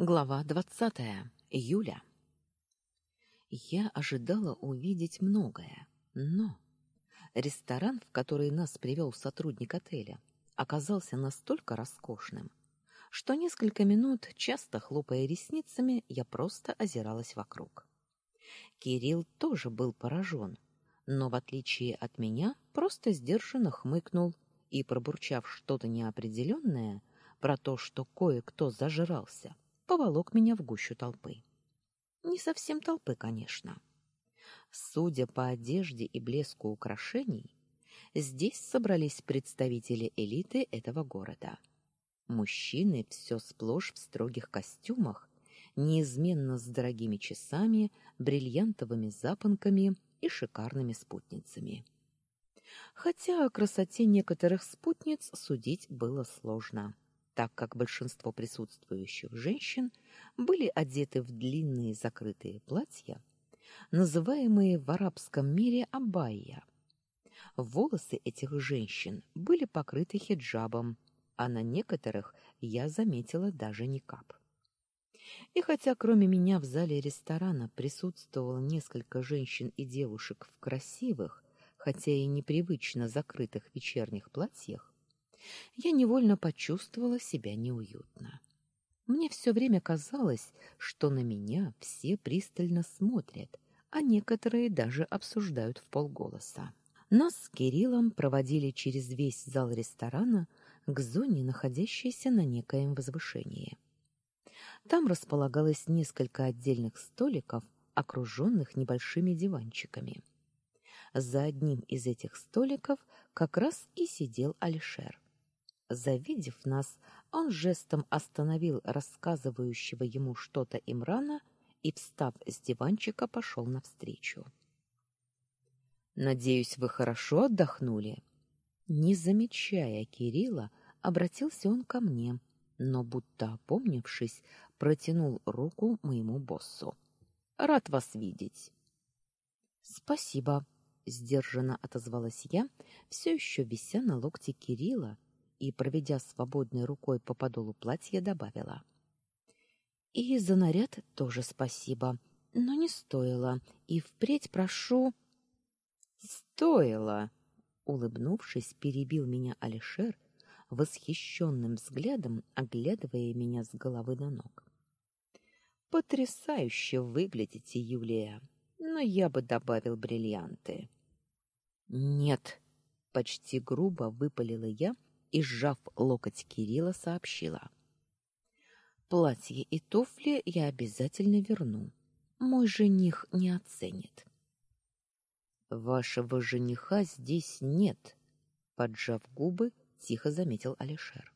Глава двадцатая. Июля. Я ожидала увидеть многое, но ресторан, в который нас привел сотрудник отеля, оказался настолько роскошным, что несколько минут, часто хлопая ресницами, я просто озиралась вокруг. Кирилл тоже был поражен, но в отличие от меня, просто сдержанно хмыкнул и пробурчав что-то неопределенное про то, что кое-кто зажрался, поволок меня в гущу толпы. Не совсем толпы, конечно. Судя по одежде и блеску украшений, здесь собрались представители элиты этого города. Мужчины все сплошь в строгих костюмах, неизменно с дорогими часами, бриллиантовыми запонками и шикарными спутницами. Хотя о красоте некоторых спутниц судить было сложно так как большинство присутствующих женщин были одеты в длинные закрытые платья, называемые в арабском мире абайя. Волосы этих женщин были покрыты хиджабом, а на некоторых я заметила даже никап. И хотя кроме меня в зале ресторана присутствовало несколько женщин и девушек в красивых, хотя и непривычно закрытых вечерних платьях, я невольно почувствовала себя неуютно. Мне все время казалось, что на меня все пристально смотрят, а некоторые даже обсуждают в полголоса. Нас с Кириллом проводили через весь зал ресторана к зоне, находящейся на некоем возвышении. Там располагалось несколько отдельных столиков, окруженных небольшими диванчиками. За одним из этих столиков как раз и сидел Алишер. Завидев нас, он жестом остановил рассказывающего ему что-то Имрана и, встав с диванчика, пошел навстречу. «Надеюсь, вы хорошо отдохнули?» Не замечая Кирилла, обратился он ко мне, но, будто опомнившись, протянул руку моему боссу. «Рад вас видеть». «Спасибо», — сдержанно отозвалась я, все еще вися на локте Кирилла, и, проведя свободной рукой по подолу платья, добавила. «И за наряд тоже спасибо, но не стоило, и впредь прошу...» «Стоило!» — улыбнувшись, перебил меня Алишер, восхищенным взглядом оглядывая меня с головы до ног. «Потрясающе выглядите, Юлия, но я бы добавил бриллианты». «Нет!» — почти грубо выпалила я, — и, сжав локоть Кирилла, сообщила. «Платье и туфли я обязательно верну. Мой жених не оценит». «Вашего жениха здесь нет», — поджав губы, тихо заметил Алишер.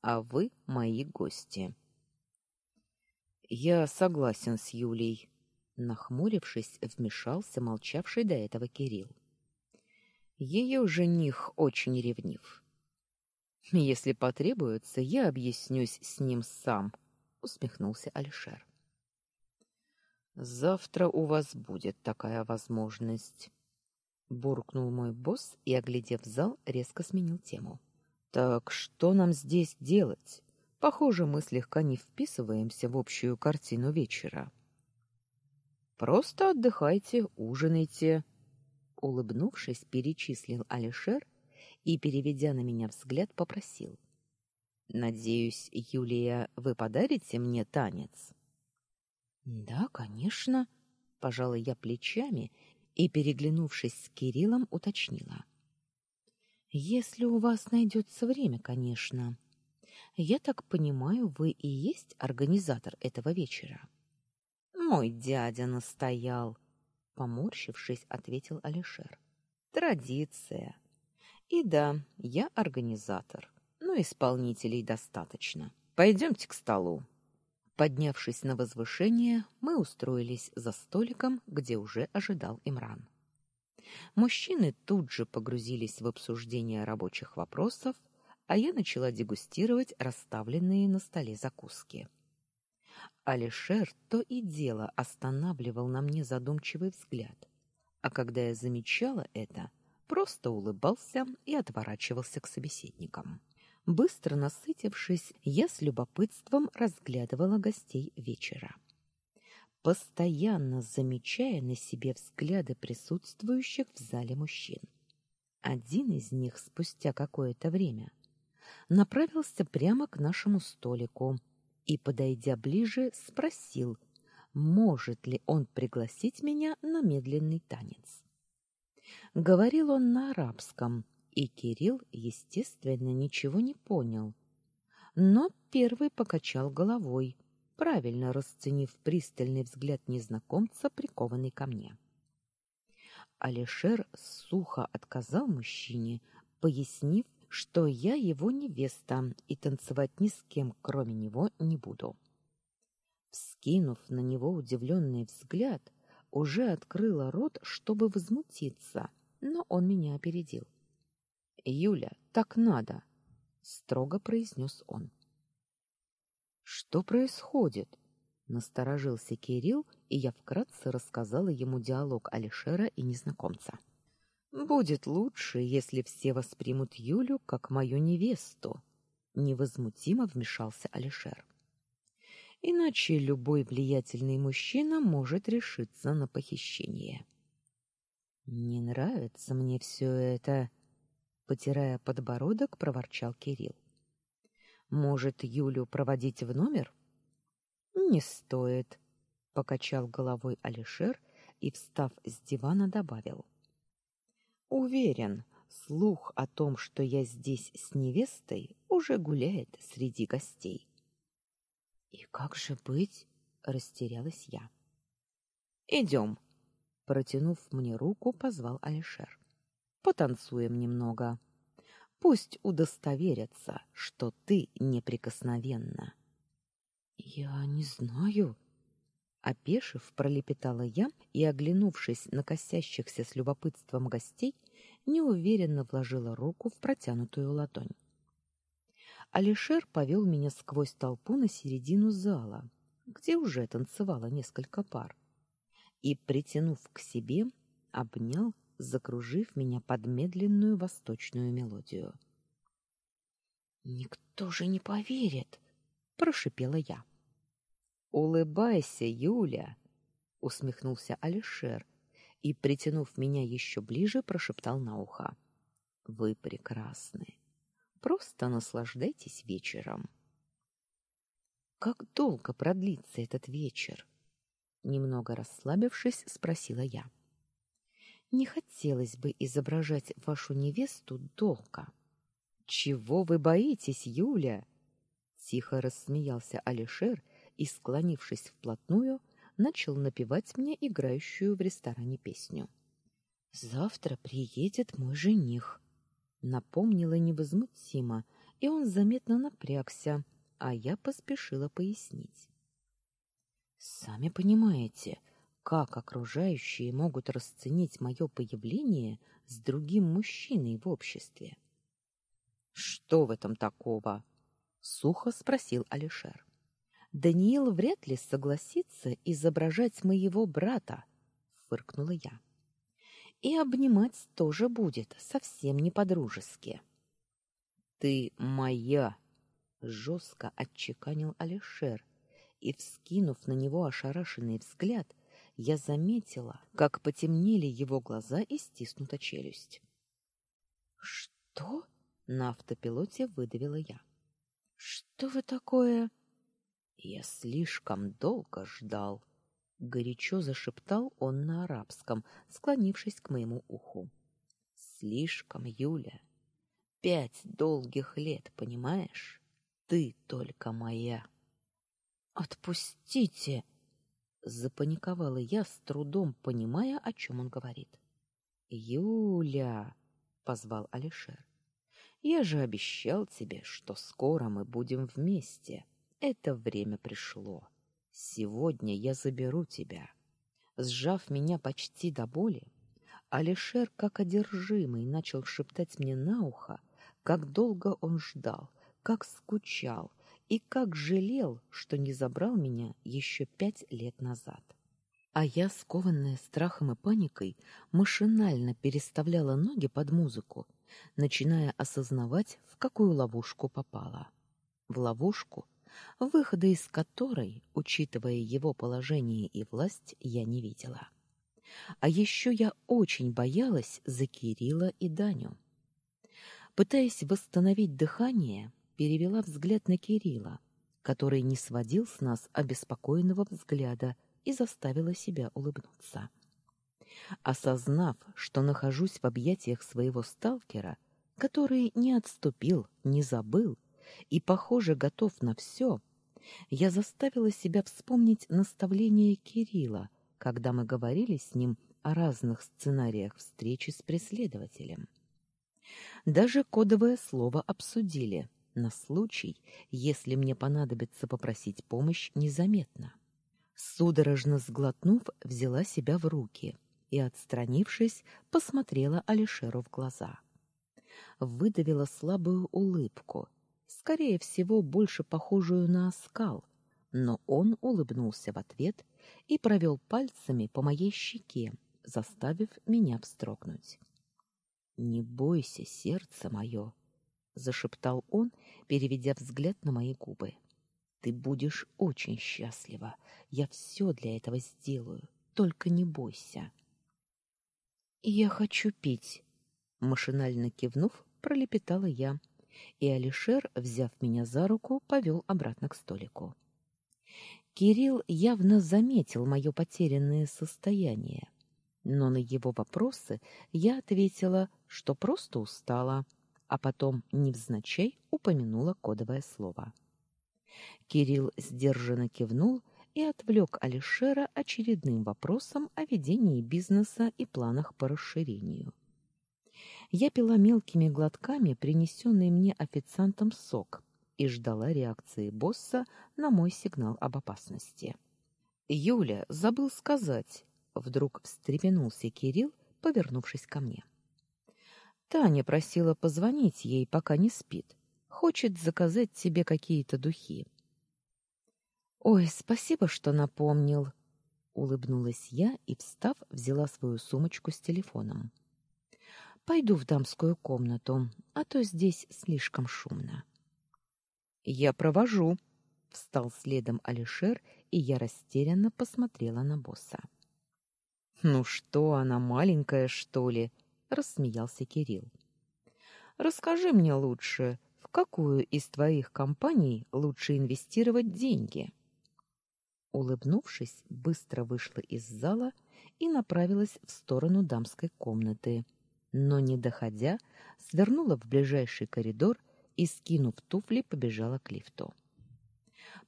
«А вы мои гости». «Я согласен с Юлей», — нахмурившись, вмешался молчавший до этого Кирилл. Ее жених очень ревнив. Если потребуется, я объяснюсь с ним сам, усмехнулся Алишер. Завтра у вас будет такая возможность, буркнул мой босс и, оглядев зал, резко сменил тему. Так что нам здесь делать? Похоже, мы слегка не вписываемся в общую картину вечера. Просто отдыхайте, ужинайте, улыбнувшись, перечислил Алишер и, переведя на меня взгляд, попросил. «Надеюсь, Юлия, вы подарите мне танец?» «Да, конечно», — пожала я плечами и, переглянувшись с Кириллом, уточнила. «Если у вас найдется время, конечно. Я так понимаю, вы и есть организатор этого вечера?» «Мой дядя настоял», — поморщившись, ответил Алишер. «Традиция. И да, я организатор, но исполнителей достаточно. Пойдемте к столу. Поднявшись на возвышение, мы устроились за столиком, где уже ожидал Имран. Мужчины тут же погрузились в обсуждение рабочих вопросов, а я начала дегустировать расставленные на столе закуски. Алишер то и дело останавливал на мне задумчивый взгляд, а когда я замечала это, просто улыбался и отворачивался к собеседникам. Быстро насытившись, я с любопытством разглядывала гостей вечера, постоянно замечая на себе взгляды присутствующих в зале мужчин. Один из них спустя какое-то время направился прямо к нашему столику и, подойдя ближе, спросил, может ли он пригласить меня на медленный танец. Говорил он на арабском, и Кирилл, естественно, ничего не понял. Но первый покачал головой, правильно расценив пристальный взгляд незнакомца, прикованный ко мне. Алишер сухо отказал мужчине, пояснив, что я его невеста и танцевать ни с кем, кроме него, не буду. Вскинув на него удивленный взгляд, уже открыла рот, чтобы возмутиться, но он меня опередил. Юля, так надо, строго произнес он. Что происходит? Насторожился Кирилл, и я вкратце рассказала ему диалог Алишера и незнакомца. Будет лучше, если все воспримут Юлю как мою невесту, невозмутимо вмешался Алишер. Иначе любой влиятельный мужчина может решиться на похищение. Не нравится мне все это, потирая подбородок, проворчал Кирилл. Может, Юлю проводить в номер? Не стоит, покачал головой Алишер и, встав с дивана, добавил: Уверен, слух о том, что я здесь с невестой, уже гуляет среди гостей. И как же быть? растерялась я. Идем. протянув мне руку, позвал Алишер потанцуем немного. Пусть удостоверятся, что ты неприкосновенна. Я не знаю, опешив, пролепетала я и, оглянувшись на косящихся с любопытством гостей, неуверенно вложила руку в протянутую ладонь. Алишер повел меня сквозь толпу на середину зала, где уже танцевало несколько пар, и, притянув к себе, обнял закружив меня под медленную восточную мелодию. Никто же не поверит, прошипела я. Улыбайся, Юля, усмехнулся Алишер и, притянув меня еще ближе, прошептал на ухо: Вы прекрасны. Просто наслаждайтесь вечером. Как долго продлится этот вечер? Немного расслабившись, спросила я. Не хотелось бы изображать вашу невесту долго. Чего вы боитесь, Юля? Тихо рассмеялся Алишер и, склонившись вплотную, начал напевать мне играющую в ресторане песню. Завтра приедет мой жених, напомнила невозмутимо, и он заметно напрягся, а я поспешила пояснить. Сами понимаете, как окружающие могут расценить мое появление с другим мужчиной в обществе? Что в этом такого? сухо спросил Алишер. Даниил вряд ли согласится изображать моего брата, фыркнула я. И обнимать тоже будет совсем не по-дружески. Ты моя, жестко отчеканил Алишер, и вскинув на него ошарашенный взгляд, я заметила, как потемнели его глаза и стиснута челюсть. Что? на автопилоте выдавила я. Что вы такое? Я слишком долго ждал, горячо зашептал он на арабском, склонившись к моему уху. Слишком, Юля. Пять долгих лет, понимаешь? Ты только моя. Отпустите, запаниковала я, с трудом понимая, о чем он говорит. Юля, позвал Алишер. Я же обещал тебе, что скоро мы будем вместе. Это время пришло. Сегодня я заберу тебя. Сжав меня почти до боли, Алишер, как одержимый, начал шептать мне на ухо, как долго он ждал, как скучал, и как жалел, что не забрал меня еще пять лет назад. А я, скованная страхом и паникой, машинально переставляла ноги под музыку начиная осознавать, в какую ловушку попала. В ловушку, выхода из которой, учитывая его положение и власть, я не видела. А еще я очень боялась за Кирилла и Даню. Пытаясь восстановить дыхание, перевела взгляд на Кирилла, который не сводил с нас обеспокоенного взгляда и заставила себя улыбнуться. Осознав, что нахожусь в объятиях своего сталкера, который не отступил, не забыл и, похоже, готов на все, я заставила себя вспомнить наставление Кирилла, когда мы говорили с ним о разных сценариях встречи с преследователем. Даже кодовое слово обсудили на случай, если мне понадобится попросить помощь незаметно. Судорожно сглотнув, взяла себя в руки и, отстранившись, посмотрела Алишеру в глаза. Выдавила слабую улыбку, скорее всего, больше похожую на оскал, но он улыбнулся в ответ и провел пальцами по моей щеке, заставив меня вздрогнуть. «Не бойся, сердце мое», — зашептал он, переведя взгляд на мои губы. «Ты будешь очень счастлива. Я все для этого сделаю. Только не бойся». «Я хочу пить», — машинально кивнув, пролепетала я, и Алишер, взяв меня за руку, повел обратно к столику. Кирилл явно заметил мое потерянное состояние, но на его вопросы я ответила, что просто устала, а потом невзначай упомянула кодовое слово. Кирилл сдержанно кивнул и отвлек Алишера очередным вопросом о ведении бизнеса и планах по расширению. Я пила мелкими глотками принесенный мне официантом сок и ждала реакции босса на мой сигнал об опасности. «Юля, забыл сказать», — вдруг встрепенулся Кирилл, повернувшись ко мне. Таня просила позвонить ей, пока не спит. Хочет заказать тебе какие-то духи. Ой, спасибо, что напомнил, улыбнулась я и, встав, взяла свою сумочку с телефоном. Пойду в дамскую комнату, а то здесь слишком шумно. Я провожу, встал следом Алишер, и я растерянно посмотрела на босса. Ну что, она маленькая, что ли? рассмеялся Кирилл. Расскажи мне лучше, в какую из твоих компаний лучше инвестировать деньги? Улыбнувшись, быстро вышла из зала и направилась в сторону дамской комнаты, но не доходя, свернула в ближайший коридор и, скинув туфли, побежала к лифту.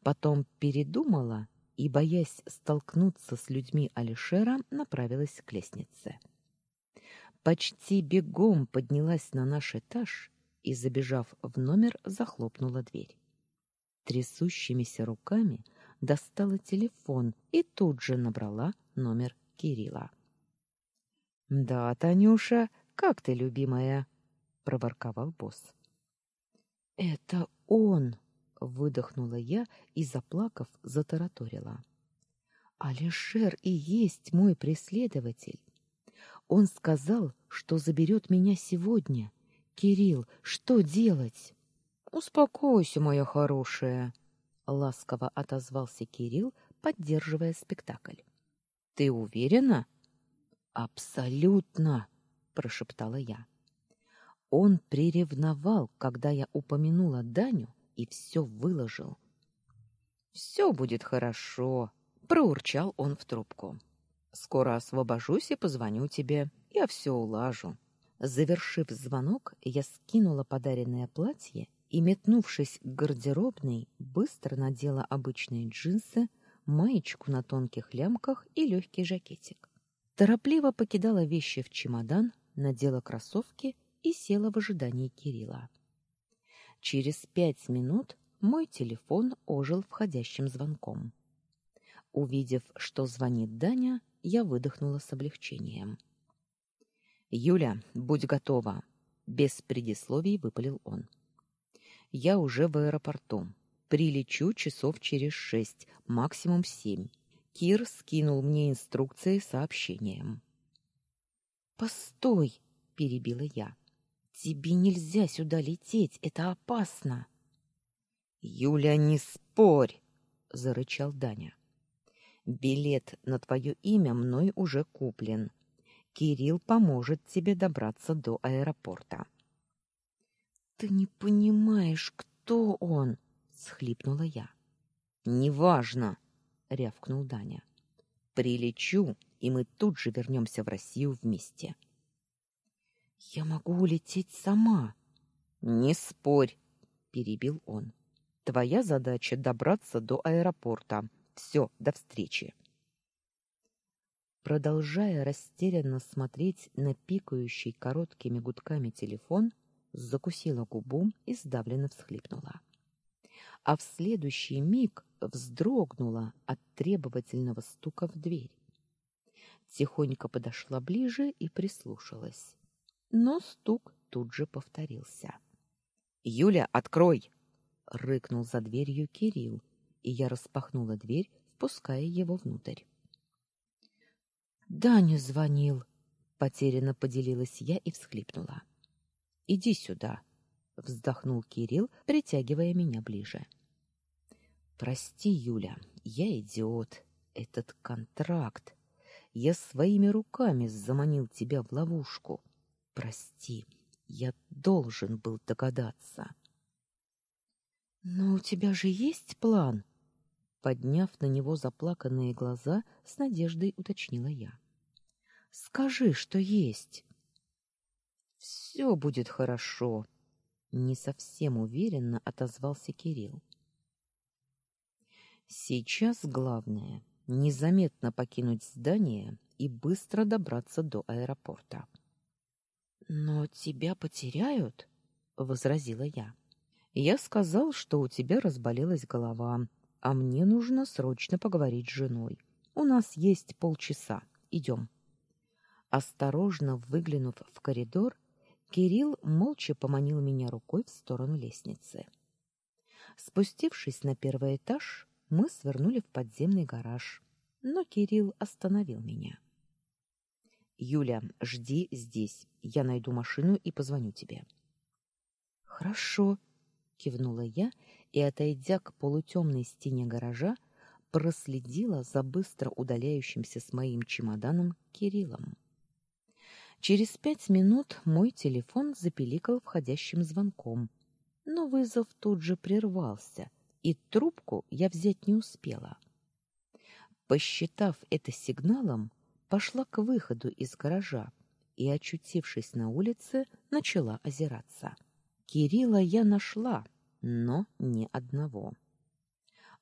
Потом передумала и, боясь столкнуться с людьми Алишера, направилась к лестнице. Почти бегом поднялась на наш этаж и, забежав в номер, захлопнула дверь. Трясущимися руками достала телефон и тут же набрала номер Кирилла. «Да, Танюша, как ты, любимая?» — проворковал босс. Это он, выдохнула я и заплакав, затараторила. Алишер и есть мой преследователь. Он сказал, что заберет меня сегодня. Кирилл, что делать? Успокойся, моя хорошая, ласково отозвался Кирилл, поддерживая спектакль. Ты уверена? Абсолютно, прошептала я. Он приревновал, когда я упомянула Даню, и все выложил. «Все будет хорошо, проурчал он в трубку. Скоро освобожусь и позвоню тебе. Я все улажу. Завершив звонок, я скинула подаренное платье и, метнувшись к гардеробной, быстро надела обычные джинсы, маечку на тонких лямках и легкий жакетик. Торопливо покидала вещи в чемодан, надела кроссовки и села в ожидании Кирилла. Через пять минут мой телефон ожил входящим звонком. Увидев, что звонит Даня, я выдохнула с облегчением. Юля, будь готова, без предисловий выпалил он. Я уже в аэропорту. Прилечу часов через шесть, максимум семь. Кир скинул мне инструкции сообщением. Постой, перебила я. Тебе нельзя сюда лететь, это опасно. Юля, не спорь, зарычал Даня. Билет на твое имя мной уже куплен. Кирилл поможет тебе добраться до аэропорта. Ты не понимаешь, кто он, схлипнула я. Неважно, рявкнул Даня. Прилечу, и мы тут же вернемся в Россию вместе. Я могу улететь сама. Не спорь, перебил он. Твоя задача добраться до аэропорта. Все, до встречи. Продолжая растерянно смотреть на пикающий короткими гудками телефон, закусила губу и сдавленно всхлипнула. А в следующий миг вздрогнула от требовательного стука в дверь. Тихонько подошла ближе и прислушалась. Но стук тут же повторился. «Юля, открой!» — рыкнул за дверью Кирилл, и я распахнула дверь, впуская его внутрь. «Даня звонил», — потерянно поделилась я и всхлипнула. «Иди сюда», — вздохнул Кирилл, притягивая меня ближе. «Прости, Юля, я идиот. Этот контракт. Я своими руками заманил тебя в ловушку. Прости, я должен был догадаться». «Но у тебя же есть план?» Подняв на него заплаканные глаза, с надеждой уточнила я. Скажи, что есть. Все будет хорошо, не совсем уверенно отозвался Кирилл. Сейчас главное незаметно покинуть здание и быстро добраться до аэропорта. Но тебя потеряют, возразила я. Я сказал, что у тебя разболелась голова, а мне нужно срочно поговорить с женой. У нас есть полчаса. Идем. Осторожно выглянув в коридор, Кирилл молча поманил меня рукой в сторону лестницы. Спустившись на первый этаж, мы свернули в подземный гараж, но Кирилл остановил меня. Юля, жди здесь. Я найду машину и позвоню тебе. Хорошо, кивнула я и, отойдя к полутемной стене гаража, проследила за быстро удаляющимся с моим чемоданом Кириллом. Через пять минут мой телефон запиликал входящим звонком, но вызов тут же прервался, и трубку я взять не успела. Посчитав это сигналом, пошла к выходу из гаража и, очутившись на улице, начала озираться. Кирилла я нашла, но не одного.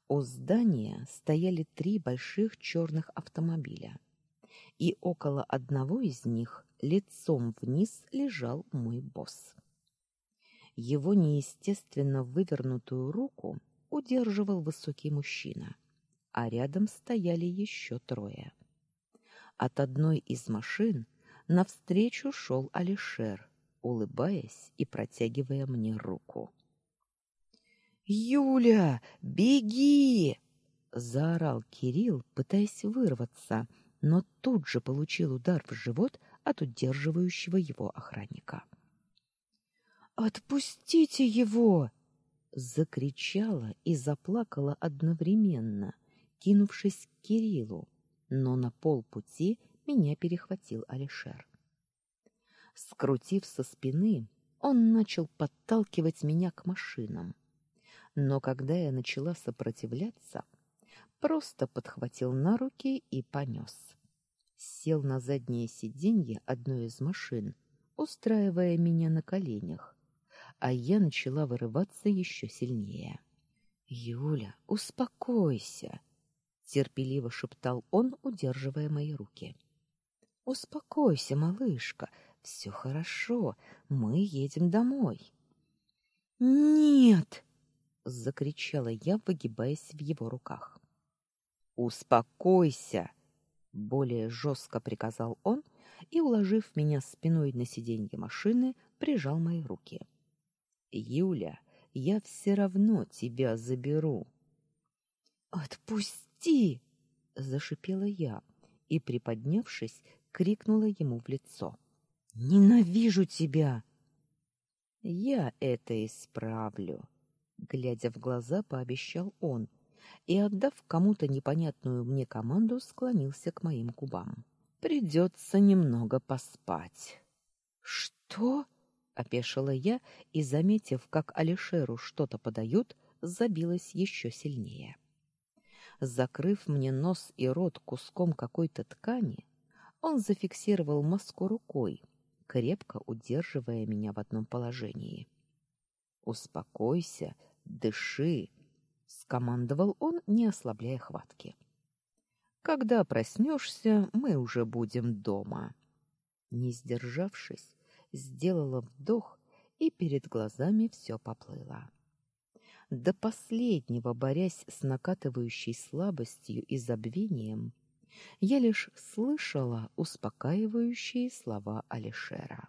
У здания стояли три больших черных автомобиля, и около одного из них лицом вниз лежал мой босс. Его неестественно вывернутую руку удерживал высокий мужчина, а рядом стояли еще трое. От одной из машин навстречу шел Алишер, улыбаясь и протягивая мне руку. «Юля, беги!» — заорал Кирилл, пытаясь вырваться, но тут же получил удар в живот от удерживающего его охранника. «Отпустите его!» — закричала и заплакала одновременно, кинувшись к Кириллу, но на полпути меня перехватил Алишер. Скрутив со спины, он начал подталкивать меня к машинам. Но когда я начала сопротивляться, просто подхватил на руки и понес сел на заднее сиденье одной из машин, устраивая меня на коленях, а я начала вырываться еще сильнее. "Юля, успокойся", терпеливо шептал он, удерживая мои руки. "Успокойся, малышка, все хорошо, мы едем домой". "Нет!" закричала я, выгибаясь в его руках. "Успокойся!" более жестко приказал он и, уложив меня спиной на сиденье машины, прижал мои руки. Юля, я все равно тебя заберу. Отпусти, зашипела я и, приподнявшись, крикнула ему в лицо: "Ненавижу тебя!" Я это исправлю, глядя в глаза, пообещал он и, отдав кому-то непонятную мне команду, склонился к моим губам. Придется немного поспать. Что? Опешила я и, заметив, как Алишеру что-то подают, забилась еще сильнее. Закрыв мне нос и рот куском какой-то ткани, он зафиксировал маску рукой, крепко удерживая меня в одном положении. Успокойся, дыши, скомандовал он, не ослабляя хватки. Когда проснешься, мы уже будем дома. Не сдержавшись, сделала вдох, и перед глазами все поплыло. До последнего борясь с накатывающей слабостью и забвением, я лишь слышала успокаивающие слова Алишера.